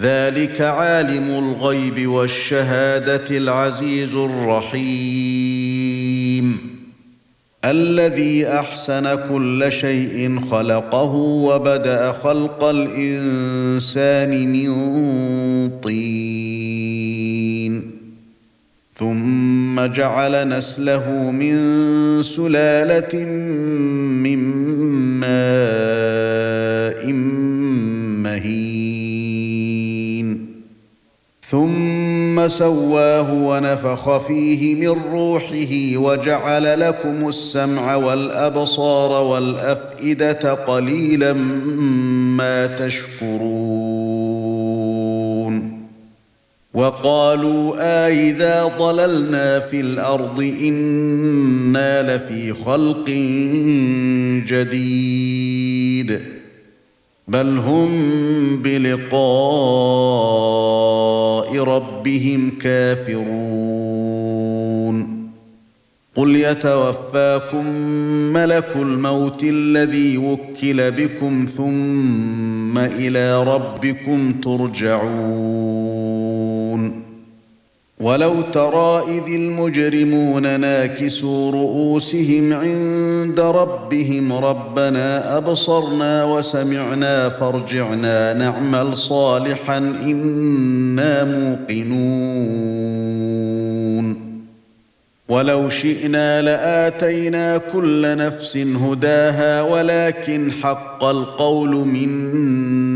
ذلك عالم الغيب والشهادة العزيز الرحيم. الذي أحسن كل شيء خلقه وبدأ خلق الإنسان من طين. ثم جعل نسله من سلالة من ماء سواه ونفخ فيه من روحه وجعل لكم السمع والأبصار والأفئدة قليلا ما تشكرون. وقالوا آئذا ضللنا في الأرض إنا لفي خلق جديد. بل هم بلقاء ربهم كافرون. قل يتوفاكم ملك الموت الذي وكل بكم ثم إلى ربكم ترجعون. ولو ترى اذ المجرمون ناكسوا رؤوسهم عند ربهم ربنا ابصرنا وسمعنا فارجعنا نعمل صالحا أنا موقنون ولو شئنا لاتينا كل نفس هداها ولكن حق القول مني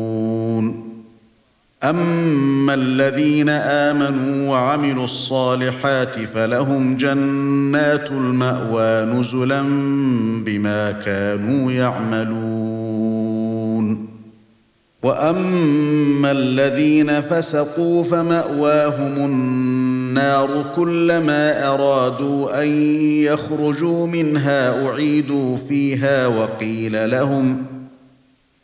اما الذين امنوا وعملوا الصالحات فلهم جنات الماوى نزلا بما كانوا يعملون واما الذين فسقوا فماواهم النار كلما ارادوا ان يخرجوا منها اعيدوا فيها وقيل لهم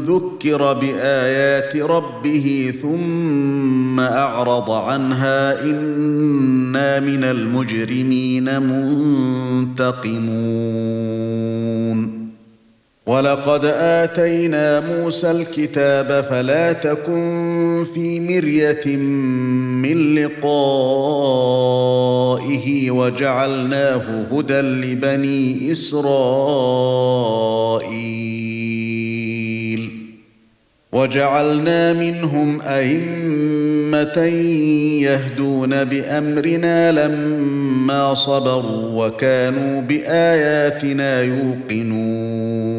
ذكر بآيات ربه ثم أعرض عنها إنا من المجرمين منتقمون. ولقد آتينا موسى الكتاب فلا تكن في مرية من لقائه وجعلناه هدى لبني إسرائيل. وجعلنا منهم أئمة يهدون بأمرنا لما صبروا وكانوا بآياتنا يوقنون.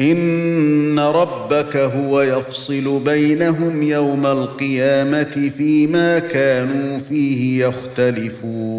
إن ربك هو يفصل بينهم يوم القيامة فيما كانوا فيه يختلفون.